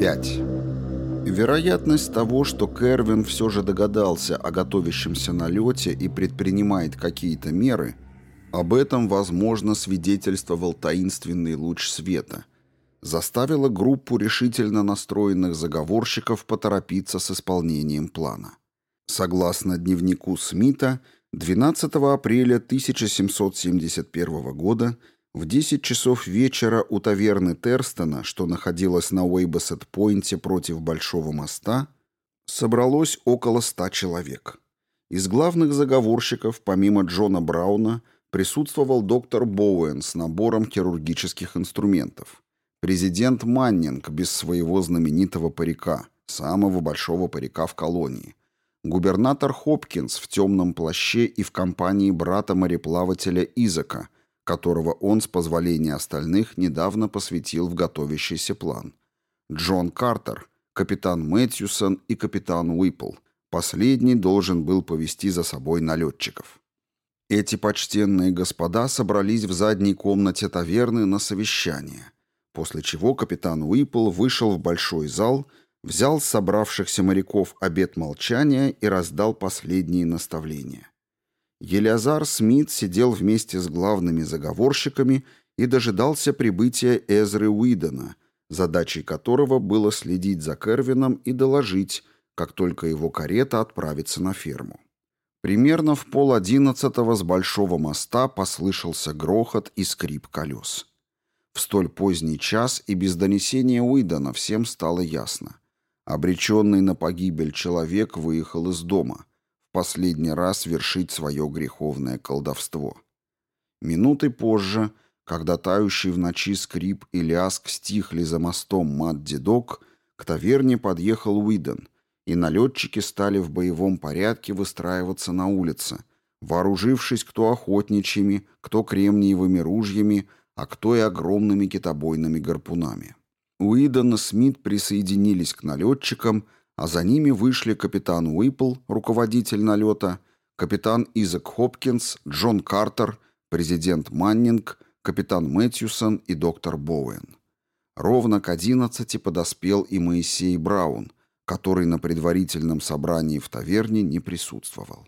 5. Вероятность того, что Кервин все же догадался о готовящемся налете и предпринимает какие-то меры, об этом, возможно, свидетельствовал таинственный луч света, заставила группу решительно настроенных заговорщиков поторопиться с исполнением плана. Согласно дневнику Смита, 12 апреля 1771 года в 10 часов вечера у таверны Терстона, что находилась на Уэйбасет-Пойнте против Большого моста, собралось около ста человек. Из главных заговорщиков, помимо Джона Брауна, присутствовал доктор Боуэн с набором хирургических инструментов, президент Маннинг без своего знаменитого парика, самого большого парика в колонии, губернатор Хопкинс в темном плаще и в компании брата-мореплавателя Изака – которого он, с позволения остальных, недавно посвятил в готовящийся план. Джон Картер, капитан Мэтьюсон и капитан Уиппл. Последний должен был повести за собой налетчиков. Эти почтенные господа собрались в задней комнате таверны на совещание, после чего капитан Уиппл вышел в большой зал, взял собравшихся моряков обет молчания и раздал последние наставления. Елиазар Смит сидел вместе с главными заговорщиками и дожидался прибытия Эзры Уидона, задачей которого было следить за Кервином и доложить, как только его карета отправится на ферму. Примерно в пол одиннадцатого с большого моста послышался грохот и скрип колес. В столь поздний час и без донесения Уидона всем стало ясно. Обреченный на погибель человек выехал из дома – последний раз вершить свое греховное колдовство. Минуты позже, когда тающий в ночи скрип и ляск стихли за мостом мат-дедок, к таверне подъехал Уидон, и налетчики стали в боевом порядке выстраиваться на улице, вооружившись кто охотничьими, кто кремниевыми ружьями, а кто и огромными китобойными гарпунами. Уидон и Смит присоединились к налетчикам – а за ними вышли капитан Уиппл, руководитель налета, капитан Изак Хопкинс, Джон Картер, президент Маннинг, капитан Мэтьюсон и доктор Боуэн. Ровно к одиннадцати подоспел и Моисей Браун, который на предварительном собрании в таверне не присутствовал.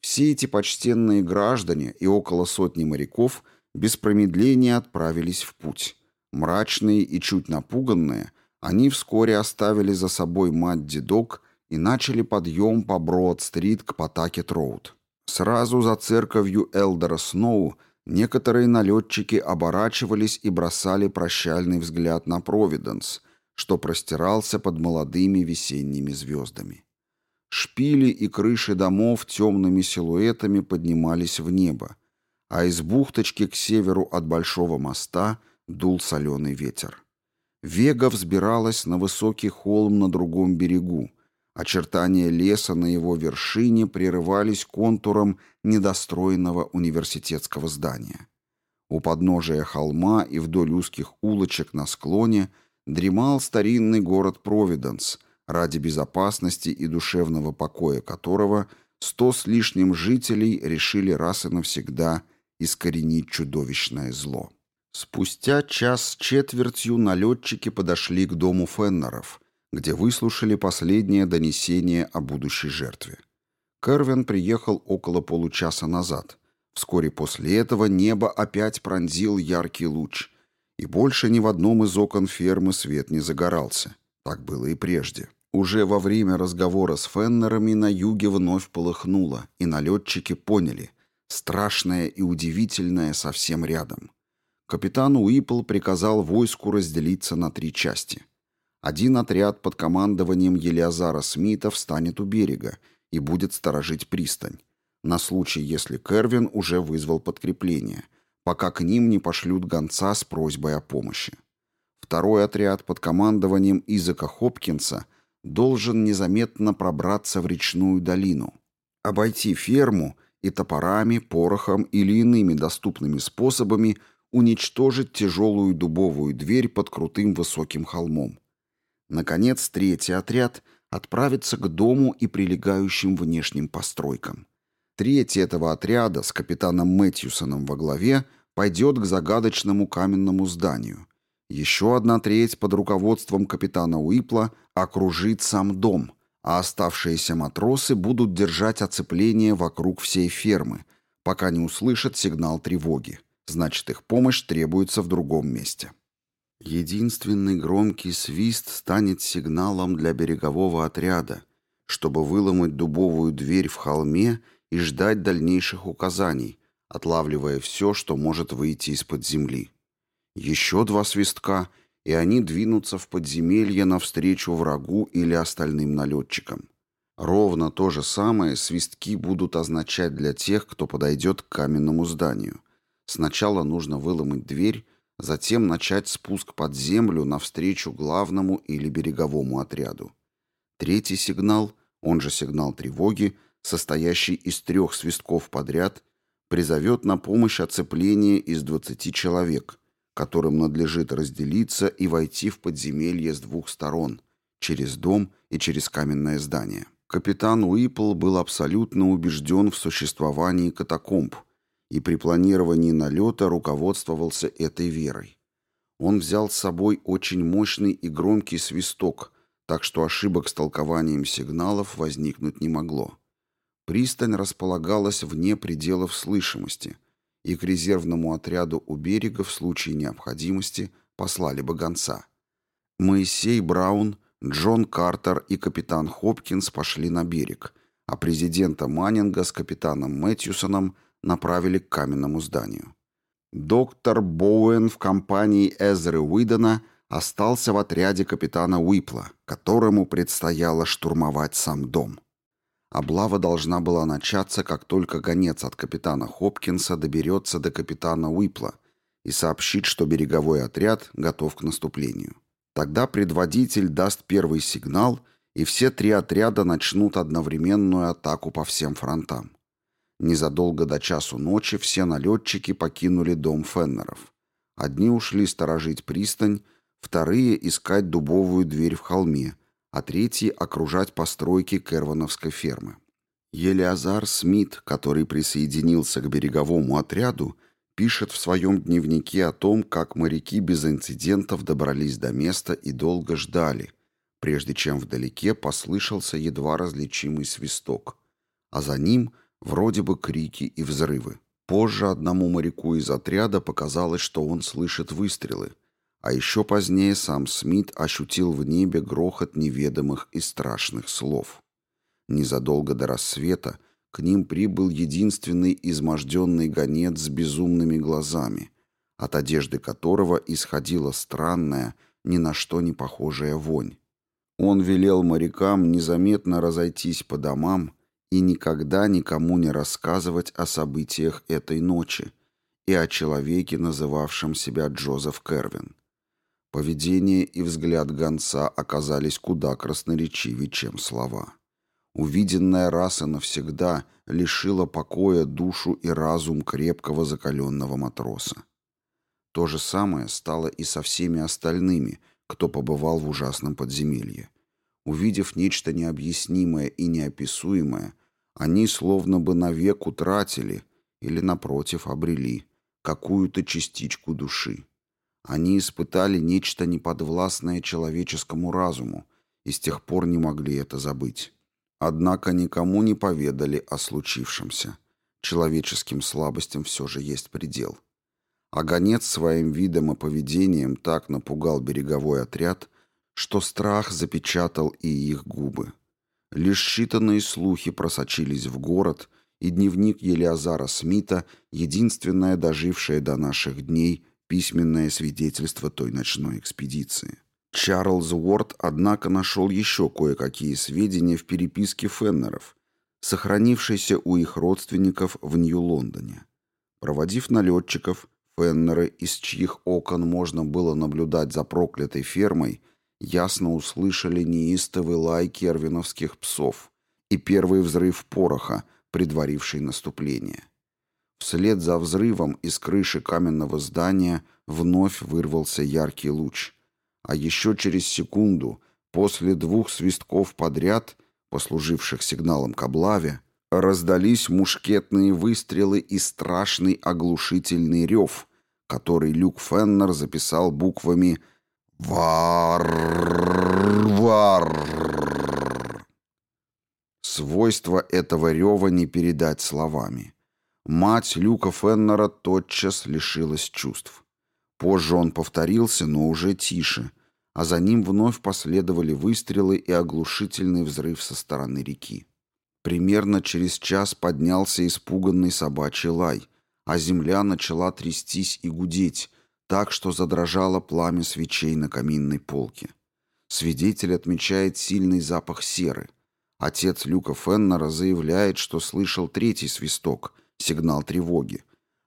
Все эти почтенные граждане и около сотни моряков без промедления отправились в путь. Мрачные и чуть напуганные, они вскоре оставили за собой мать-дедок и начали подъем по Броад-стрит к Потакет-роуд. Сразу за церковью Элдера Сноу некоторые налетчики оборачивались и бросали прощальный взгляд на Провиденс, что простирался под молодыми весенними звездами. Шпили и крыши домов темными силуэтами поднимались в небо, а из бухточки к северу от Большого моста дул соленый ветер. Вега взбиралась на высокий холм на другом берегу. Очертания леса на его вершине прерывались контуром недостроенного университетского здания. У подножия холма и вдоль узких улочек на склоне дремал старинный город Провиденс, ради безопасности и душевного покоя которого сто с лишним жителей решили раз и навсегда искоренить чудовищное зло. Спустя час с четвертью налетчики подошли к дому Феннеров, где выслушали последнее донесение о будущей жертве. Кервин приехал около получаса назад. Вскоре после этого небо опять пронзил яркий луч, и больше ни в одном из окон фермы свет не загорался. Так было и прежде. Уже во время разговора с Феннерами на юге вновь полыхнуло, и налетчики поняли — страшное и удивительное совсем рядом — капитан Уиппл приказал войску разделиться на три части. Один отряд под командованием Елиазара Смита встанет у берега и будет сторожить пристань, на случай, если Кервин уже вызвал подкрепление, пока к ним не пошлют гонца с просьбой о помощи. Второй отряд под командованием Изака Хопкинса должен незаметно пробраться в речную долину, обойти ферму и топорами, порохом или иными доступными способами – уничтожить тяжелую дубовую дверь под крутым высоким холмом. Наконец, третий отряд отправится к дому и прилегающим внешним постройкам. Третий этого отряда с капитаном Мэтьюсоном во главе пойдет к загадочному каменному зданию. Еще одна треть под руководством капитана Уипла окружит сам дом, а оставшиеся матросы будут держать оцепление вокруг всей фермы, пока не услышат сигнал тревоги. Значит, их помощь требуется в другом месте. Единственный громкий свист станет сигналом для берегового отряда, чтобы выломать дубовую дверь в холме и ждать дальнейших указаний, отлавливая все, что может выйти из-под земли. Еще два свистка, и они двинутся в подземелье навстречу врагу или остальным налетчикам. Ровно то же самое свистки будут означать для тех, кто подойдет к каменному зданию. Сначала нужно выломать дверь, затем начать спуск под землю навстречу главному или береговому отряду. Третий сигнал, он же сигнал тревоги, состоящий из трех свистков подряд, призовет на помощь оцепление из 20 человек, которым надлежит разделиться и войти в подземелье с двух сторон, через дом и через каменное здание. Капитан Уипл был абсолютно убежден в существовании катакомб и при планировании налета руководствовался этой верой. Он взял с собой очень мощный и громкий свисток, так что ошибок с толкованием сигналов возникнуть не могло. Пристань располагалась вне пределов слышимости, и к резервному отряду у берега в случае необходимости послали бы гонца. Моисей Браун, Джон Картер и капитан Хопкинс пошли на берег, а президента Маннинга с капитаном Мэтьюсоном направили к каменному зданию. Доктор Боуэн в компании Эзры Уидона остался в отряде капитана Уипла, которому предстояло штурмовать сам дом. Облава должна была начаться, как только гонец от капитана Хопкинса доберется до капитана Уипла и сообщит, что береговой отряд готов к наступлению. Тогда предводитель даст первый сигнал, и все три отряда начнут одновременную атаку по всем фронтам. Незадолго до часу ночи все налетчики покинули дом Феннеров. Одни ушли сторожить пристань, вторые — искать дубовую дверь в холме — а третий — окружать постройки Кервановской фермы. Елиазар Смит, который присоединился к береговому отряду, пишет в своем дневнике о том, как моряки без инцидентов добрались до места и долго ждали, прежде чем вдалеке послышался едва различимый свисток, а за ним вроде бы крики и взрывы. Позже одному моряку из отряда показалось, что он слышит выстрелы — а еще позднее сам Смит ощутил в небе грохот неведомых и страшных слов. Незадолго до рассвета к ним прибыл единственный изможденный гонец с безумными глазами, от одежды которого исходила странная, ни на что не похожая вонь. Он велел морякам незаметно разойтись по домам и никогда никому не рассказывать о событиях этой ночи и о человеке, называвшем себя Джозеф Кервин. Поведение и взгляд гонца оказались куда красноречивее, чем слова. Увиденное раз и навсегда лишило покоя душу и разум крепкого закаленного матроса. То же самое стало и со всеми остальными, кто побывал в ужасном подземелье. Увидев нечто необъяснимое и неописуемое, они словно бы навек утратили или, напротив, обрели какую-то частичку души. Они испытали нечто неподвластное человеческому разуму и с тех пор не могли это забыть. Однако никому не поведали о случившемся. Человеческим слабостям все же есть предел. А гонец своим видом и поведением так напугал береговой отряд, что страх запечатал и их губы. Лишь считанные слухи просочились в город, и дневник Елиазара Смита, единственное дожившее до наших дней, письменное свидетельство той ночной экспедиции. Чарльз Уорд, однако, нашел еще кое-какие сведения в переписке Феннеров, сохранившейся у их родственников в Нью-Лондоне. Проводив налетчиков, Феннеры, из чьих окон можно было наблюдать за проклятой фермой, ясно услышали неистовый лай кервиновских псов и первый взрыв пороха, предваривший наступление. Вслед за взрывом из крыши каменного здания вновь вырвался яркий луч. А еще через секунду, после двух свистков подряд, послуживших сигналом к облаве, раздались мушкетные выстрелы и страшный оглушительный рев, который Люк Феннер записал буквами «Вар-вар». Свойство этого рева не передать словами. Мать Люка Феннера тотчас лишилась чувств. Позже он повторился, но уже тише, а за ним вновь последовали выстрелы и оглушительный взрыв со стороны реки. Примерно через час поднялся испуганный собачий лай, а земля начала трястись и гудеть, так что задрожало пламя свечей на каминной полке. Свидетель отмечает сильный запах серы. Отец Люка Феннера заявляет, что слышал третий свисток, сигнал тревоги.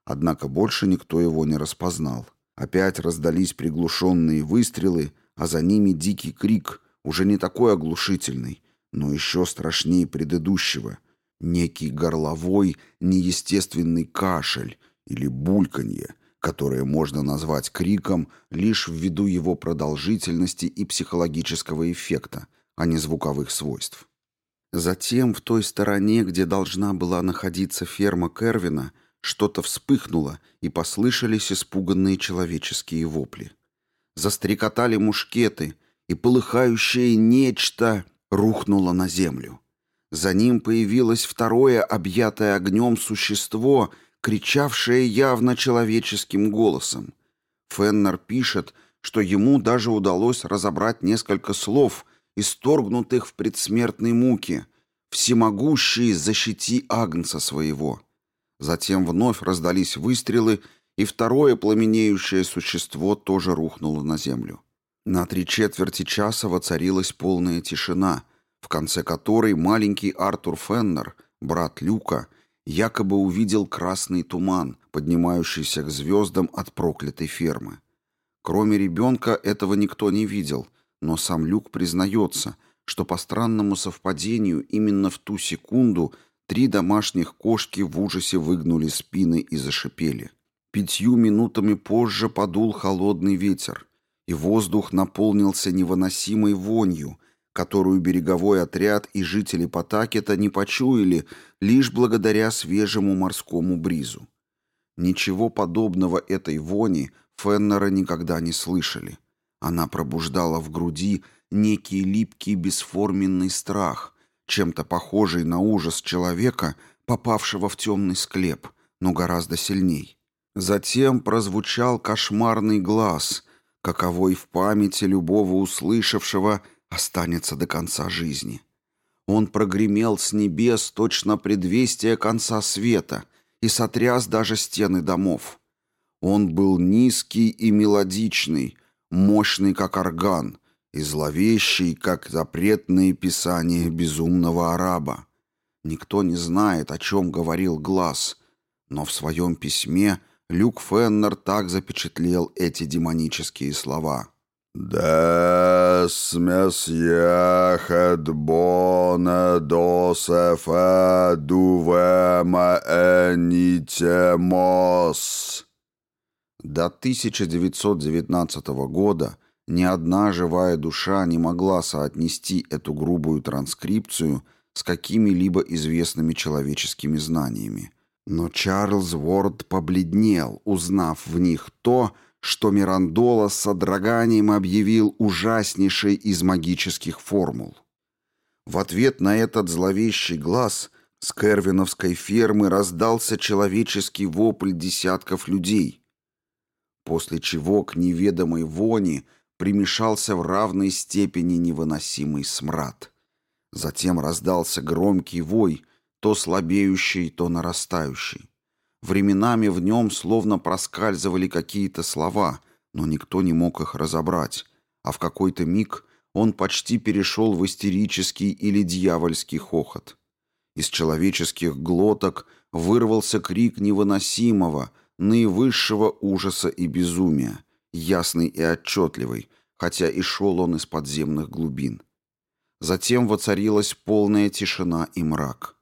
Однако больше никто его не распознал. Опять раздались приглушенные выстрелы, а за ними дикий крик, уже не такой оглушительный, но еще страшнее предыдущего. Некий горловой, неестественный кашель или бульканье, которое можно назвать криком лишь ввиду его продолжительности и психологического эффекта, а не звуковых свойств. Затем в той стороне, где должна была находиться ферма Кервина, что-то вспыхнуло, и послышались испуганные человеческие вопли. Застрекотали мушкеты, и полыхающее нечто рухнуло на землю. За ним появилось второе объятое огнем существо, кричавшее явно человеческим голосом. Феннер пишет, что ему даже удалось разобрать несколько слов, исторгнутых в предсмертной муке «Всемогущий, защити Агнца своего». Затем вновь раздались выстрелы, и второе пламенеющее существо тоже рухнуло на землю. На три четверти часа воцарилась полная тишина, в конце которой маленький Артур Феннер, брат Люка, якобы увидел красный туман, поднимающийся к звездам от проклятой фермы. Кроме ребенка этого никто не видел, но сам Люк признается, что по странному совпадению именно в ту секунду три домашних кошки в ужасе выгнули спины и зашипели. Пятью минутами позже подул холодный ветер, и воздух наполнился невыносимой вонью, которую береговой отряд и жители Потакета не почуяли лишь благодаря свежему морскому бризу. Ничего подобного этой вони Феннера никогда не слышали. Она пробуждала в груди некий липкий бесформенный страх, чем-то похожий на ужас человека, попавшего в темный склеп, но гораздо сильней. Затем прозвучал кошмарный глаз, каковой в памяти любого услышавшего останется до конца жизни. Он прогремел с небес точно предвестие конца света и сотряс даже стены домов. Он был низкий и мелодичный, мощный, как орган, и зловещий, как запретные писания безумного араба. Никто не знает, о чем говорил глаз, но в своем письме Люк Феннер так запечатлел эти демонические слова. «Дес месьехэд бона досефе дувема энитемос». До 1919 года ни одна живая душа не могла соотнести эту грубую транскрипцию с какими-либо известными человеческими знаниями. Но Чарльз Уорд побледнел, узнав в них то, что Мирандола с содроганием объявил ужаснейшей из магических формул. В ответ на этот зловещий глаз с Кервиновской фермы раздался человеческий вопль десятков людей, после чего к неведомой вони примешался в равной степени невыносимый смрад. Затем раздался громкий вой, то слабеющий, то нарастающий. Временами в нем словно проскальзывали какие-то слова, но никто не мог их разобрать, а в какой-то миг он почти перешел в истерический или дьявольский хохот. Из человеческих глоток вырвался крик невыносимого, наивысшего ужаса и безумия, ясный и отчетливый, хотя и шел он из подземных глубин. Затем воцарилась полная тишина и мрак.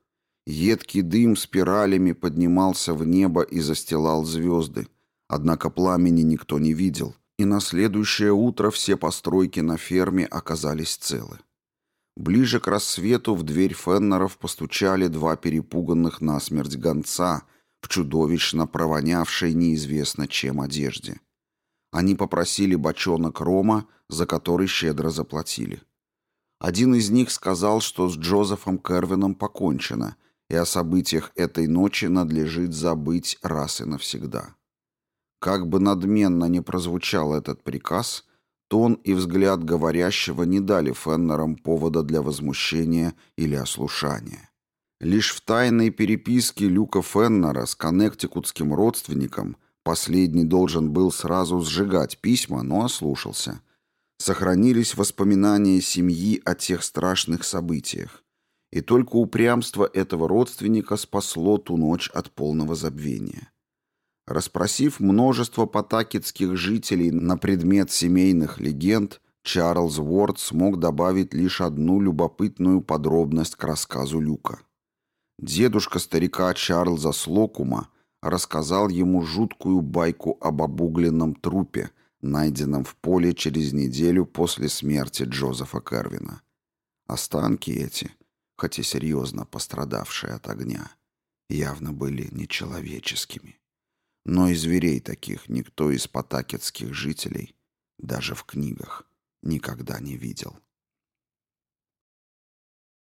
Едкий дым спиралями поднимался в небо и застилал звезды. Однако пламени никто не видел, и на следующее утро все постройки на ферме оказались целы. Ближе к рассвету в дверь Феннеров постучали два перепуганных насмерть гонца, в чудовищно провонявшей неизвестно чем одежде. Они попросили бочонок рома, за который щедро заплатили. Один из них сказал, что с Джозефом Кервином покончено, и о событиях этой ночи надлежит забыть раз и навсегда. Как бы надменно ни прозвучал этот приказ, тон и взгляд говорящего не дали Феннерам повода для возмущения или ослушания. Лишь в тайной переписке Люка Феннера с коннектикутским родственником последний должен был сразу сжигать письма, но ослушался. Сохранились воспоминания семьи о тех страшных событиях. И только упрямство этого родственника спасло ту ночь от полного забвения. Распросив множество потакетских жителей на предмет семейных легенд, Чарльз Уорд смог добавить лишь одну любопытную подробность к рассказу Люка. Дедушка старика Чарльза Слокума рассказал ему жуткую байку об обугленном трупе, найденном в поле через неделю после смерти Джозефа Кервина. Останки эти, хоть и серьезно пострадавшие от огня, явно были нечеловеческими. Но и зверей таких никто из потакетских жителей, даже в книгах, никогда не видел.